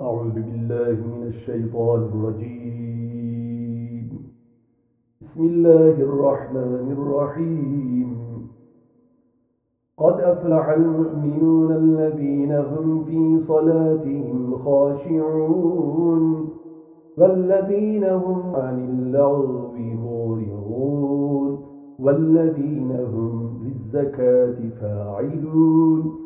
أعوذ بالله من الشيطان الرجيم. بسم الله الرحمن الرحيم. قد أفلح المؤمنون الذين هم في صلاتهم خاشعون والذين هم عن اللغو مورغون والذين هم للزكاة فاعلون.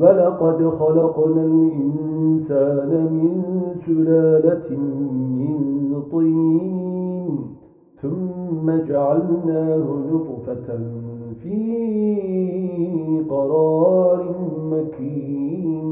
ولقد خلقنا الإنسان من سلالة من طين ثم جعلناه نطفة في قرار مكين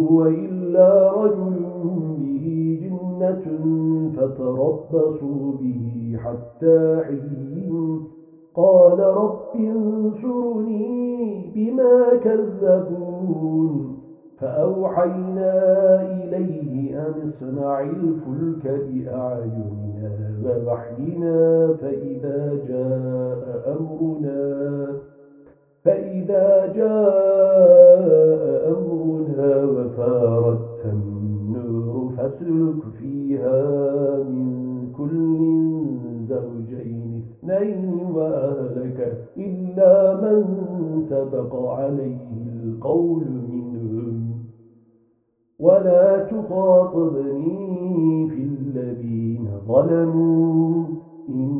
هو إلا رجل به جنة فتربصوا به حتى حين قال رب انصرني بما كذبون فأوحينا إليه أن اصنع الفلك بأعيننا ووحينا فإذا جاء أمرنا فإذا جاء أمرنا وفارت النور فاسلك فيها من كل زوجين اثنين وأهلك إلا من سبق عليه القول منهم. ولا تخاطبني في الذين ظلموا. إنهم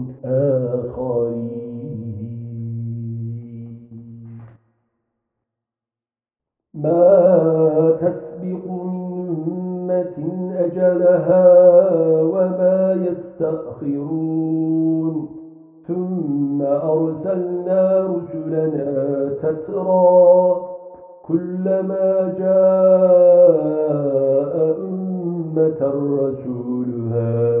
آخرين ما تسبق من أمة أجلها وما يستأخرون. ثم أرسلنا رسلنا تترى كلما جاء أمة رسولها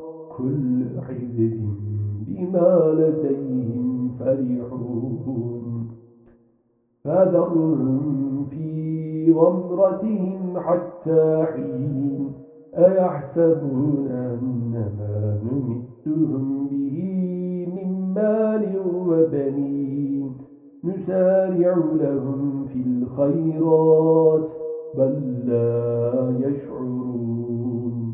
كل حزب بما لديهم فرحون. فذرهم في غمرتهم حتى حين أيحسبون أنما نمدهم به من مال وبنين. نسارع لهم في الخيرات بل لا يشعرون.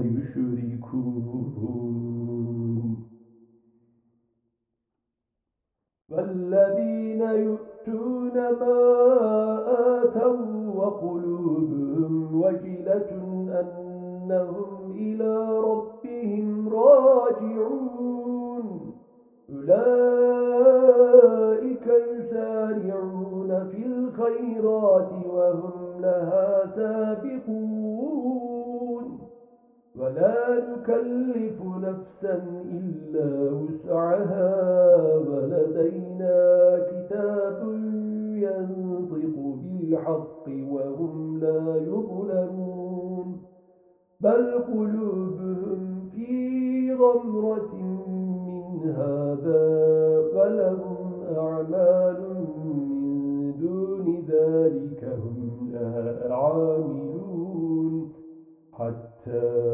وجلة أنهم إلى ربهم راجعون. أولئك يسارعون في الخيرات وهم لها سابقون. ولا نكلف نفسا إلا وسعها. ولدينا كتاب ينطق بالحق وهم لا يظلمون. بل قلوبهم في غمرة من هذا ولهم أعمال من دون ذلك هم لها عاملون. حتى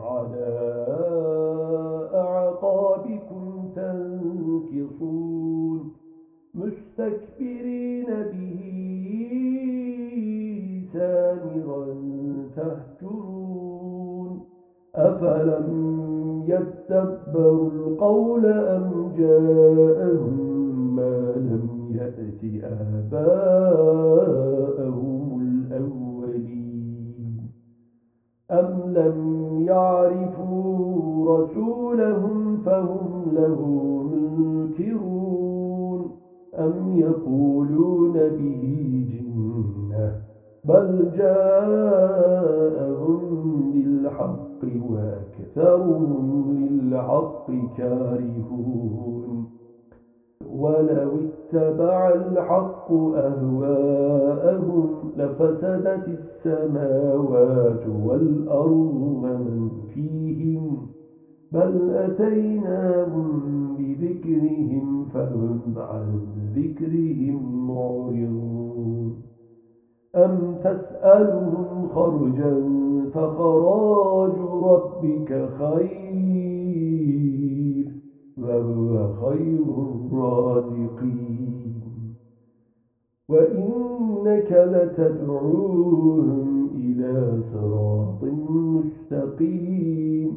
على أعقابكم تنكصون مستكبرين به سامرا تهجرون أفلم يتبروا القول أم جاءهم ما لم يأت آباءهم رسولهم فهم له منكرون. أم يقولون به جنة؟ بل جاءهم بالحق وأكثرهم للحق كارهون. ولو اتبع الحق أهواءهم لفسدت السماوات والأرض ومن فيهم. بل أتيناهم بذكرهم فهم عن ذكرهم معرضون أم تسألهم خرجا فخراج ربك خير وهو خير الرازقين وإنك لتدعوهم إلى صراط مستقيم